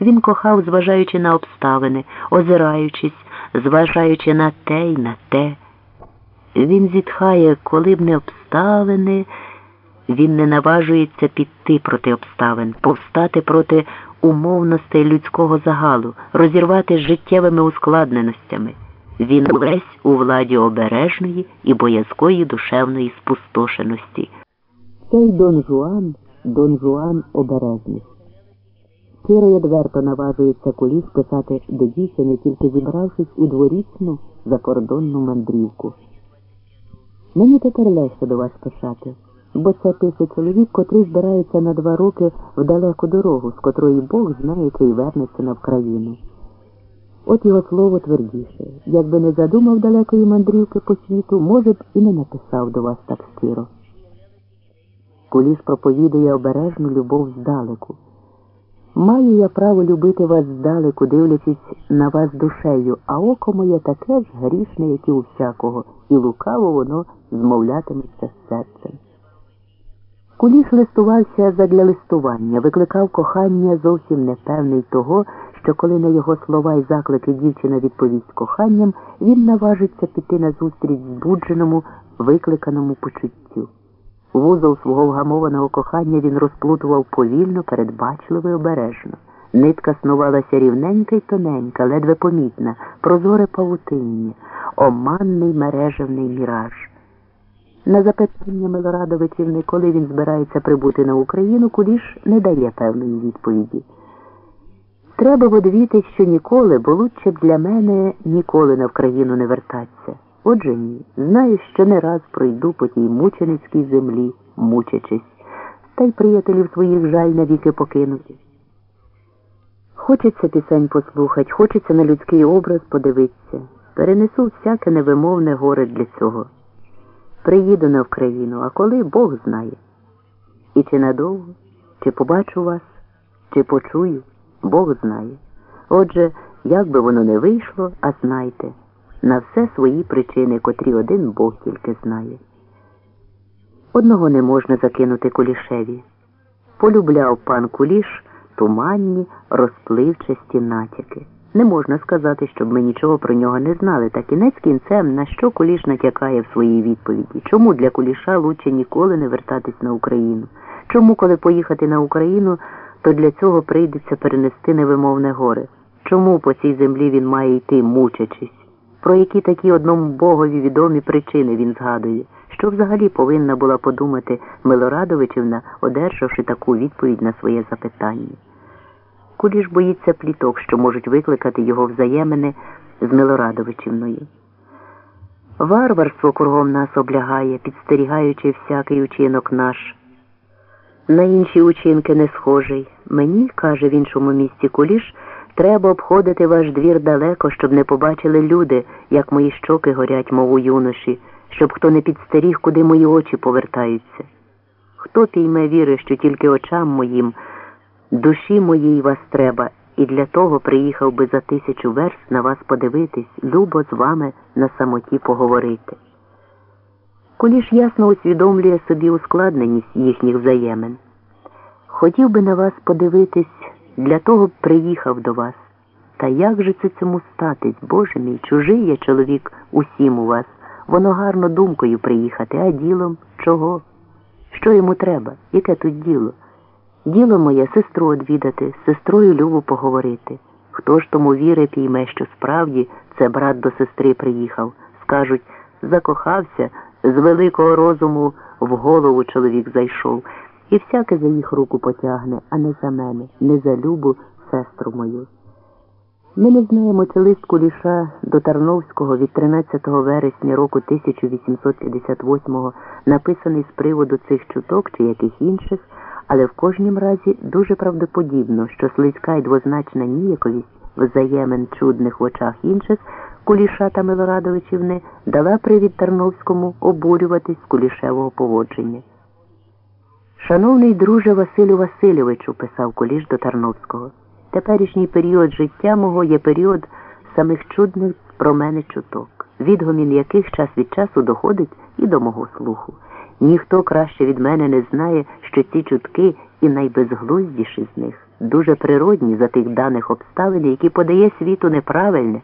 Він кохав, зважаючи на обставини, озираючись, зважаючи на те й на те. Він зітхає, коли б не обставини, він не наважується піти проти обставин, повстати проти умовностей людського загалу, розірвати життєвими ускладненостями. Він весь у владі обережної і боязкої душевної спустошеності. Цей Дон Жуан, Дон Жуан обережний. Щиро й одверто наважується куліс писати до дівчини, тільки зібравшись у дворічну закордонну мандрівку. Мені тепер легше до вас писати, бо це пише чоловік, котрий збирається на два роки в далеку дорогу, з котрої Бог знає, чи й вернеться на Вкраїну. От його слово твердіше. Якби не задумав далекої мандрівки по світу, може б і не написав до вас так щиро. Куліс проповідує обережну любов здалеку. Маю я право любити вас здалеку, дивлячись на вас душею, а око моє таке ж грішне, як і у всякого, і лукаво воно змовлятиметься з серцем. Куліш листувався задля листування, викликав кохання зовсім непевний того, що коли на його слова і заклики дівчина відповість коханням, він наважиться піти на зустріч збудженому, викликаному почуттю. Вузол свого вгамованого кохання він розплутував повільно, передбачливо і обережно. Нитка снувалася рівненька й тоненька, ледве помітна, прозоре павутиння, оманний мережевний міраж. На запитання Милорадовичівни, коли він збирається прибути на Україну, Куліш не дає певної відповіді. Треба водвіти, що ніколи, бо лучше б для мене ніколи на Вкраїну не вертаться. Отже ні, знаю, що не раз пройду по тій мученицькій землі, мучачись, та й приятелів своїх жаль навіки покинути. Хочеться пісень послухать, хочеться на людський образ подивитися. Перенесу всяке невимовне горе для цього. Приїду на Вкраїну, а коли Бог знає. І чи надовго, чи побачу вас, чи почую, Бог знає. Отже, як би воно не вийшло, а знайте на все свої причини, котрі один Бог тільки знає. Одного не можна закинути кулішеві. Полюбляв пан куліш туманні, розпливчасті натяки. Не можна сказати, щоб ми нічого про нього не знали, та кінець кінцем, на що куліш натякає в своїй відповіді. Чому для куліша лучше ніколи не вертатись на Україну? Чому, коли поїхати на Україну, то для цього прийдеться перенести невимовне горе? Чому по цій землі він має йти, мучачись? Про які такі одному богові відомі причини він згадує, що взагалі повинна була подумати Милорадовичівна, одержавши таку відповідь на своє запитання. Куди ж боїться пліток, що можуть викликати його взаємини з Милорадовичівною. Варварство кругом нас облягає, підстерігаючи всякий учинок наш. На інші учинки не схожий. Мені, каже в іншому місці Куліш, Треба обходити ваш двір далеко, щоб не побачили люди, як мої щоки горять, мов у юноші, щоб хто не підстеріг, куди мої очі повертаються. Хто пійме віри, що тільки очам моїм, душі моїй вас треба, і для того приїхав би за тисячу верст на вас подивитись, любо з вами на самоті поговорити. Куліш ясно усвідомлює собі ускладненість їхніх взаємин. Хотів би на вас подивитись. Для того приїхав до вас. Та як же це цьому статись, Боже мій, чужий я чоловік усім у вас. Воно гарно думкою приїхати, а ділом чого? Що йому треба? Яке тут діло? Діло моє сестру одвідати, з сестрою Любу поговорити. Хто ж тому віри пійме, що справді це брат до сестри приїхав? Скажуть, закохався, з великого розуму в голову чоловік зайшов. І всяке за їх руку потягне, а не за мене, не за любу сестру мою. Ми не знаємо, чи лист куліша до Тарновського від 13 вересня року 1858 написаний з приводу цих чуток чи яких інших, але в кожнім разі дуже правдоподібно, що слизька й двозначна ніяковість взаємин чудних в очах інших куліша та Милорадовичівни дала привід Тарновському обурюватись кулішевого поводження. Шановний друже Василю Васильовичу, писав Куліш до Тарновського, теперішній період життя мого є період самих чудних про мене чуток, відгомін яких час від часу доходить і до мого слуху. Ніхто краще від мене не знає, що ці чутки і найбезглуздіші з них дуже природні за тих даних обставин, які подає світу неправильне.